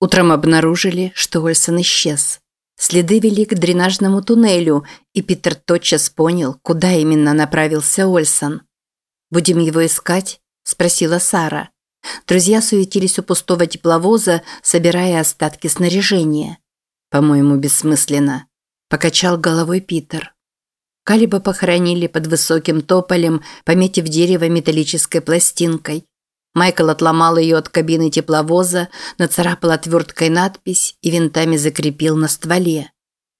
Утром обнаружили, что Ольсон исчез. Следы вели к дренажному туннелю, и Питер тотчас понял, куда именно направился Ольсон. «Будем его искать?» – спросила Сара. Друзья суетились у пустого тепловоза, собирая остатки снаряжения. «По-моему, бессмысленно», – покачал головой Питер. Калиба похоронили под высоким тополем, пометив дерево металлической пластинкой. Майкл отломал ее от кабины тепловоза, нацарапал отверткой надпись и винтами закрепил на стволе.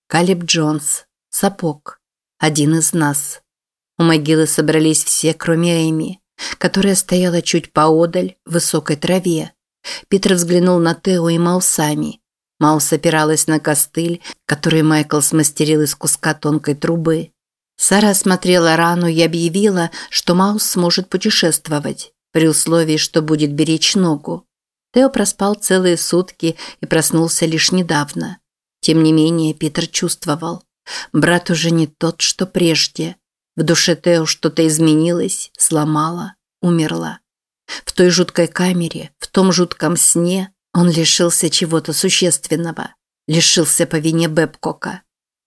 Калиб Джонс. Сапог. Один из нас. У могилы собрались все, кроме Эми, которая стояла чуть поодаль, в высокой траве. Питер взглянул на Тео и Маусами. Маус опиралась на костыль, который Майкл смастерил из куска тонкой трубы. Сара осмотрела рану и объявила, что Маус сможет путешествовать при условии, что будет беречь ногу. Тео проспал целые сутки и проснулся лишь недавно. Тем не менее, Питер чувствовал. Брат уже не тот, что прежде. В душе Тео что-то изменилось, сломало, умерла. В той жуткой камере, в том жутком сне он лишился чего-то существенного. Лишился по вине Бэбкока.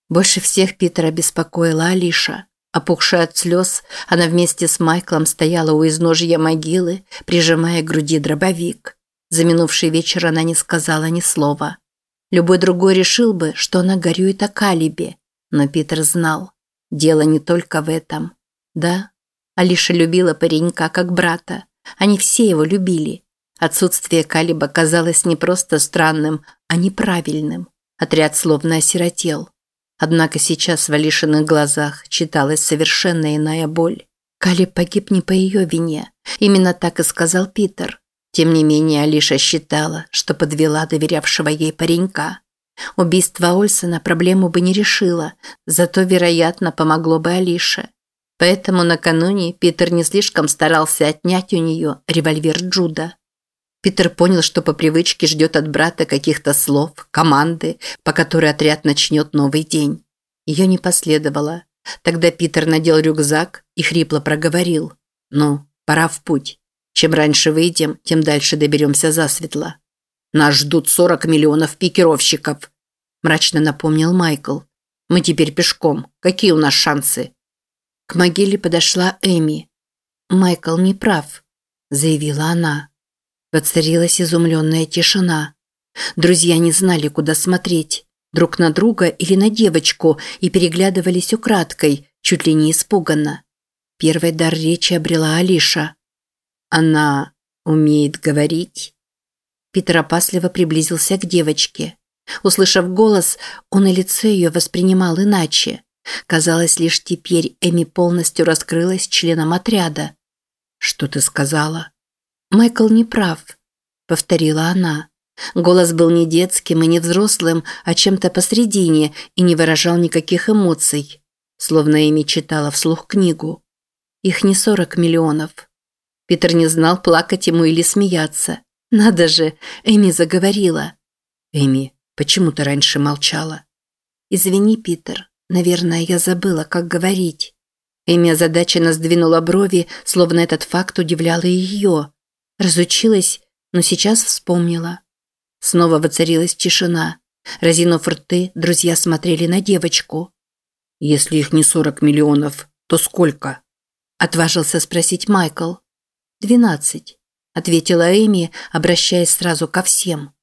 Больше всех Питера беспокоила Алиша. Опухшая от слез, она вместе с Майклом стояла у изножья могилы, прижимая к груди дробовик. За минувший вечер она не сказала ни слова. Любой другой решил бы, что она горюет о Калибе, но Питер знал. Дело не только в этом. Да, Алиша любила паренька как брата. Они все его любили. Отсутствие Калиба казалось не просто странным, а неправильным. Отряд словно осиротел. Однако сейчас в Алишиных глазах читалась совершенно иная боль. Калиб погиб не по ее вине. Именно так и сказал Питер. Тем не менее, Алиша считала, что подвела доверявшего ей паренька. Убийство Ольсона проблему бы не решило, зато, вероятно, помогло бы Алише. Поэтому накануне Питер не слишком старался отнять у нее револьвер Джуда. Питер понял, что по привычке ждет от брата каких-то слов, команды, по которой отряд начнет новый день. Ее не последовало. Тогда Питер надел рюкзак и хрипло проговорил. «Ну, пора в путь. Чем раньше выйдем, тем дальше доберемся засветло». «Нас ждут 40 миллионов пикировщиков», – мрачно напомнил Майкл. «Мы теперь пешком. Какие у нас шансы?» К могиле подошла Эми. «Майкл не прав», – заявила она. Воцарилась изумленная тишина. Друзья не знали, куда смотреть. Друг на друга или на девочку и переглядывались украдкой, чуть ли не испуганно. Первый дар речи обрела Алиша. «Она умеет говорить?» Питер опасливо приблизился к девочке. Услышав голос, он и лицо ее воспринимал иначе. Казалось, лишь теперь Эми полностью раскрылась членом отряда. «Что ты сказала?» «Майкл не прав», – повторила она. Голос был не детским и не взрослым, а чем-то посредине и не выражал никаких эмоций, словно Эми читала вслух книгу. Их не сорок миллионов. Питер не знал, плакать ему или смеяться. Надо же, Эми заговорила. Эми, почему ты раньше молчала? Извини, Питер. Наверное, я забыла, как говорить. Эми озадаченно сдвинула брови, словно этот факт удивлял и ее. Разучилась, но сейчас вспомнила. Снова воцарилась тишина. Разинув рты, друзья смотрели на девочку. «Если их не сорок миллионов, то сколько?» Отважился спросить Майкл. «Двенадцать», ответила Эми, обращаясь сразу ко всем.